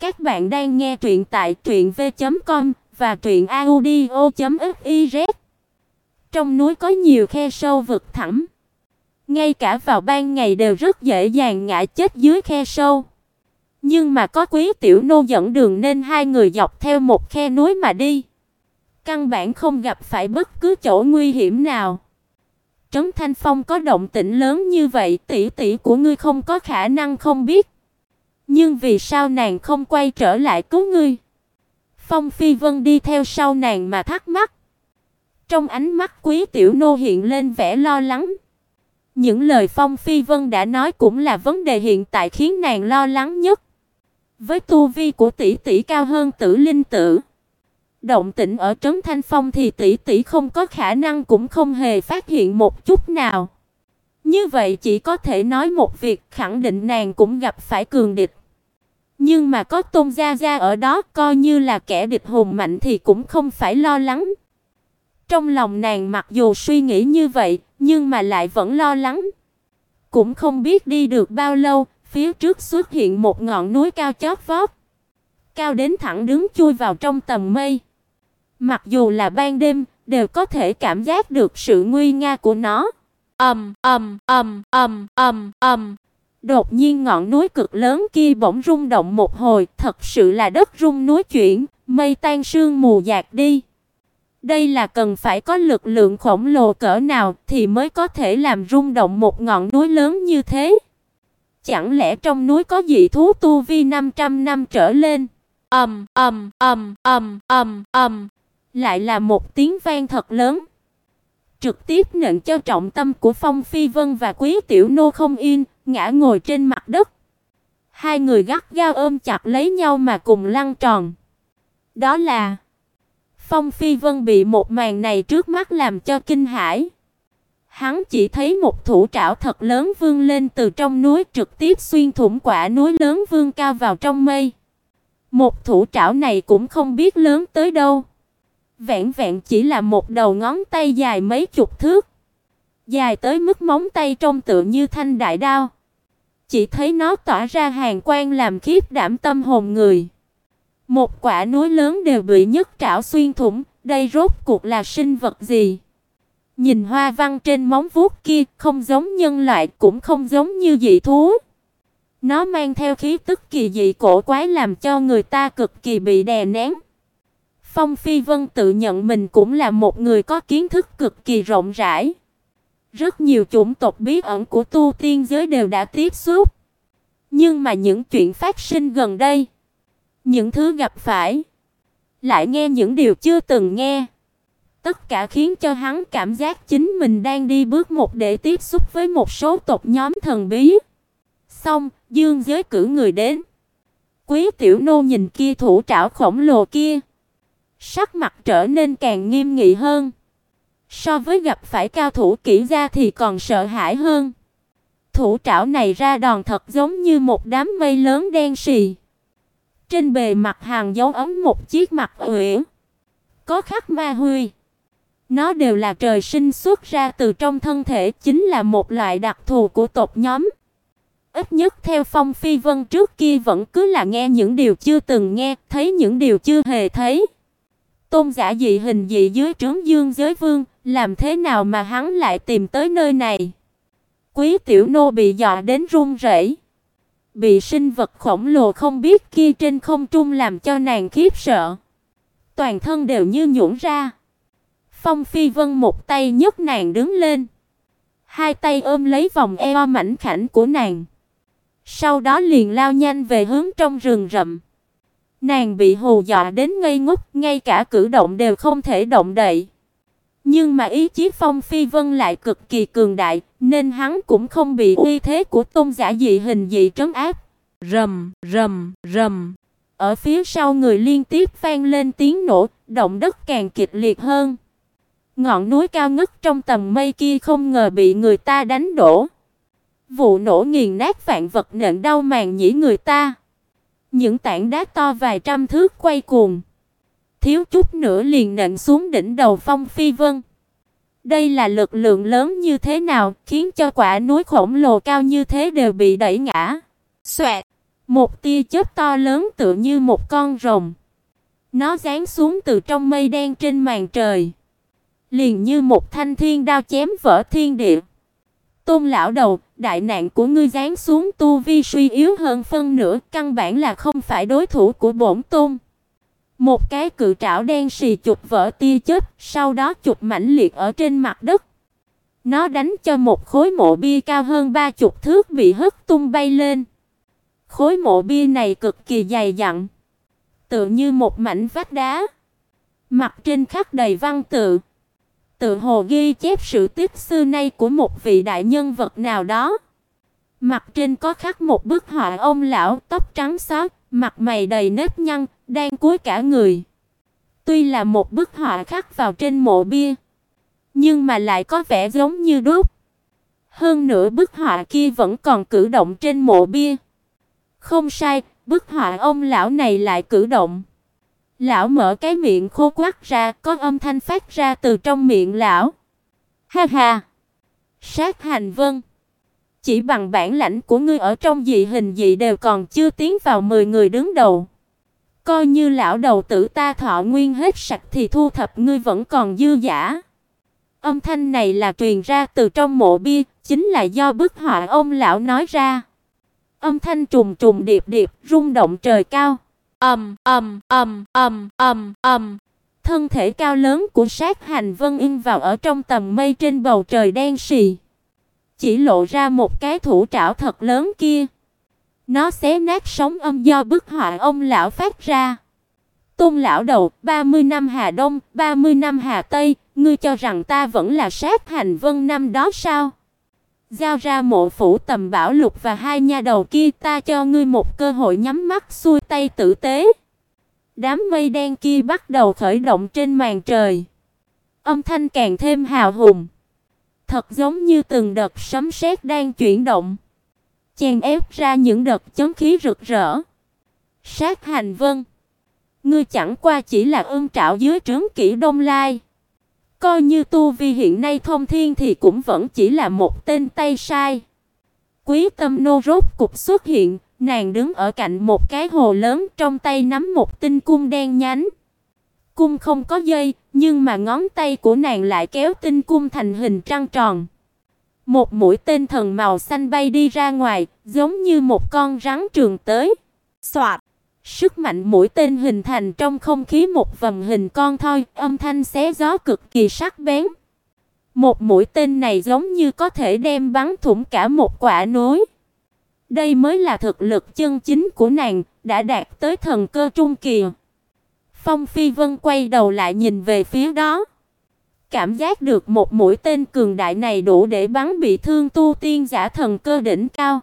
Các bạn đang nghe truyện tại truyệnv.com và truyệnaudio.fiz. Trong núi có nhiều khe sâu vực thẳm, ngay cả vào ban ngày đều rất dễ dàng ngã chết dưới khe sâu. Nhưng mà có Quý Tiểu Nô dẫn đường nên hai người dọc theo một khe núi mà đi, căn bản không gặp phải bất cứ chỗ nguy hiểm nào. Trấn Thanh Phong có động tĩnh lớn như vậy, tỷ tỷ của ngươi không có khả năng không biết. Nhưng vì sao nàng không quay trở lại cứu ngươi? Phong Phi Vân đi theo sau nàng mà thắc mắc. Trong ánh mắt Quý Tiểu Nô hiện lên vẻ lo lắng. Những lời Phong Phi Vân đã nói cũng là vấn đề hiện tại khiến nàng lo lắng nhất. Với tu vi của tỷ tỷ cao hơn Tử Linh tử, động tĩnh ở trấn Thanh Phong thì tỷ tỷ không có khả năng cũng không hề phát hiện một chút nào. Như vậy chỉ có thể nói một việc, khẳng định nàng cũng gặp phải cường địch. Nhưng mà có Tôn gia gia ở đó, coi như là kẻ địch hùng mạnh thì cũng không phải lo lắng. Trong lòng nàng mặc dù suy nghĩ như vậy, nhưng mà lại vẫn lo lắng. Cũng không biết đi được bao lâu, phía trước xuất hiện một ngọn núi cao chót vót. Cao đến thẳng đứng chui vào trong tầm mây. Mặc dù là ban đêm, đều có thể cảm giác được sự nguy nga của nó. Ầm ầm ầm ầm ầm ầm. Đột nhiên ngọn núi cực lớn kia bỗng rung động một hồi, thật sự là đất rung núi chuyển, mây tan sương mù dạt đi. Đây là cần phải có lực lượng khổng lồ cỡ nào thì mới có thể làm rung động một ngọn núi lớn như thế. Chẳng lẽ trong núi có dị thú tu vi 500 năm trở lên? Ầm ầm ầm ầm ầm ầm. Lại là một tiếng vang thật lớn. Trực tiếp nện cho trọng tâm của Phong Phi Vân và Quý Tiểu Nô không yên, ngã ngồi trên mặt đất. Hai người gắt gao ôm chặt lấy nhau mà cùng lăn tròn. Đó là Phong Phi Vân bị một màn này trước mắt làm cho kinh hãi. Hắn chỉ thấy một thủ trảo thật lớn vươn lên từ trong núi trực tiếp xuyên thủng quả núi lớn vươn cao vào trong mây. Một thủ trảo này cũng không biết lớn tới đâu. Vẹn vẹn chỉ là một đầu ngón tay dài mấy chục thước, dài tới mức móng tay trông tựa như thanh đại đao. Chỉ thấy nó tỏa ra hàn quang làm khiếp đảm tâm hồn người. Một quả núi lớn đều bị nhất trảo xuyên thủng, đây rốt cuộc là sinh vật gì? Nhìn hoa văn trên móng vuốt kia, không giống nhân loại cũng không giống như dị thú. Nó mang theo khí tức kỳ dị cổ quái làm cho người ta cực kỳ bị đè nén. Phong Phi Vân tự nhận mình cũng là một người có kiến thức cực kỳ rộng rãi. Rất nhiều chủng tộc bí ẩn của tu tiên giới đều đã tiếp xúc. Nhưng mà những chuyện phát sinh gần đây, những thứ gặp phải, lại nghe những điều chưa từng nghe. Tất cả khiến cho hắn cảm giác chính mình đang đi bước một để tiếp xúc với một số tộc nhóm thần bí. Xong, Dương Giới cử người đến. Quý tiểu nô nhìn kia thủ trảo khổng lồ kia, sắc mặt trở nên càng nghiêm nghị hơn. So với gặp phải cao thủ kỹ gia thì còn sợ hãi hơn. Thủ trảo này ra đòn thật giống như một đám mây lớn đen sì. Trên bề mặt hàng dấu ấn một chiếc mặt uyển, có khắc ma huy. Nó đều là trời sinh xuất ra từ trong thân thể, chính là một loại đặc thù của tộc nhóm. Ít nhất theo Phong Phi Vân trước kia vẫn cứ là nghe những điều chưa từng nghe, thấy những điều chưa hề thấy. Tôn giả dị hình dị dưới trướng Dương Giới Vương, làm thế nào mà hắn lại tìm tới nơi này? Quý tiểu nô bị dọa đến run rẩy. Bị sinh vật khổng lồ không biết kia trên không trung làm cho nàng khiếp sợ. Toàn thân đều như nhũn ra. Phong Phi Vân một tay nhấc nàng đứng lên, hai tay ôm lấy vòng eo mảnh khảnh của nàng. Sau đó liền lao nhanh về hướng trong rừng rậm. Nàng bị hù dọa đến ngây ngốc, ngay cả cử động đều không thể động đậy. Nhưng mà ý chí Phong Phi Vân lại cực kỳ cường đại, nên hắn cũng không bị uy thế của tôn giả dị hình dị trấn áp. Rầm, rầm, rầm. Ở phía sau người liên tiếp vang lên tiếng nổ, động đất càng kịch liệt hơn. Ngọn núi cao ngất trong tầm mây kia không ngờ bị người ta đánh đổ. Vụ nổ nghiền nát vạn vật nện đau màng nhĩ người ta. Những tảng đá to vài trăm thước quay cuồng, thiếu chút nữa liền nện xuống đỉnh đầu Phong Phi Vân. Đây là lực lượng lớn như thế nào, khiến cho quả núi khổng lồ cao như thế đều bị đẩy ngã. Xoẹt, Một tia chớp to lớn tựa như một con rồng. Nó giáng xuống từ trong mây đen trên màn trời, liền như một thanh thiên đao chém vỡ thiên địa. Tôn lão đầu, đại nạn của ngươi giáng xuống tu vi suy yếu hơn phân nửa, căn bản là không phải đối thủ của bổn tôn. Một cái cự trảo đen xì chụp vỡ tia chớp, sau đó chụp mãnh liệt ở trên mặt đất. Nó đánh cho một khối mộ bia cao hơn ba chục thước bị hất tung bay lên. Khối mộ bia này cực kỳ dày dặn, tựa như một mảnh vách đá. Mặt trên khắc đầy văn tự, tự hồ ghi chép sự tích xưa nay của một vị đại nhân vật nào đó. Mặt trên có khắc một bức họa ông lão tóc trắng xóa, mặt mày đầy nếp nhăn, đang cúi cả người. Tuy là một bức họa khắc vào trên mộ bia, nhưng mà lại có vẻ giống như đúc. Hơn nữa bức họa kia vẫn còn cử động trên mộ bia. Không sai, bức họa ông lão này lại cử động. Lão mở cái miệng khô quắt ra, có âm thanh phát ra từ trong miệng lão. Ha ha. Sát Hành Vân, chỉ bằng bản lãnh của ngươi ở trong dị hình dị đều còn chưa tiến vào 10 người đứng đầu. Coi như lão đầu tử ta thọ nguyên hết sạch thì thu thập ngươi vẫn còn dư giả. Âm thanh này là truyền ra từ trong mộ bia, chính là do bức họa ông lão nói ra. Âm thanh trùng trùng điệp điệp, rung động trời cao. Ầm ầm ầm ầm ầm ầm. Thân thể cao lớn của Sát Hành Vân in vào ở trong tầm mây trên bầu trời đen sì. Chỉ lộ ra một cái thủ trảo thật lớn kia. Nó xé nát sóng âm do bức họa ông lão phát ra. Tôn lão đầu, 30 năm Hà Đông, 30 năm Hà Tây, ngươi cho rằng ta vẫn là sát hành vân năm đó sao? Giao ra mộ phủ tầm bảo lục và hai nha đầu kia, ta cho ngươi một cơ hội nhắm mắt xuôi tay tử tế. Đám mây đen kia bắt đầu khởi động trên màn trời. Âm thanh càng thêm hào hùng. Thật giống như từng đợt sấm sét đang chuyển động. Chèn ép ra những đợt chấn khí rực rỡ. Sát hành vân. Ngươi chẳng qua chỉ là ương trảo dưới trướng kỹ đông lai. Coi như tu vi hiện nay thông thiên thì cũng vẫn chỉ là một tên tay sai. Quý tâm nô rốt cục xuất hiện, nàng đứng ở cạnh một cái hồ lớn trong tay nắm một tinh cung đen nhánh. Cung không có dây, nhưng mà ngón tay của nàng lại kéo tinh cung thành hình trăng tròn. Một mũi tên thần màu xanh bay đi ra ngoài, giống như một con rắn trường tới. Soạt! Sức mạnh mũi tên hình thành trong không khí một vầng hình con thoi, âm thanh xé gió cực kỳ sắc bén. Một mũi tên này giống như có thể đem bắn thủng cả một quả núi. Đây mới là thực lực chân chính của nàng, đã đạt tới thần cơ trung kỳ. Phong Phi Vân quay đầu lại nhìn về phía đó. Cảm giác được một mũi tên cường đại này đủ để bắn bị thương tu tiên giả thần cơ đỉnh cao.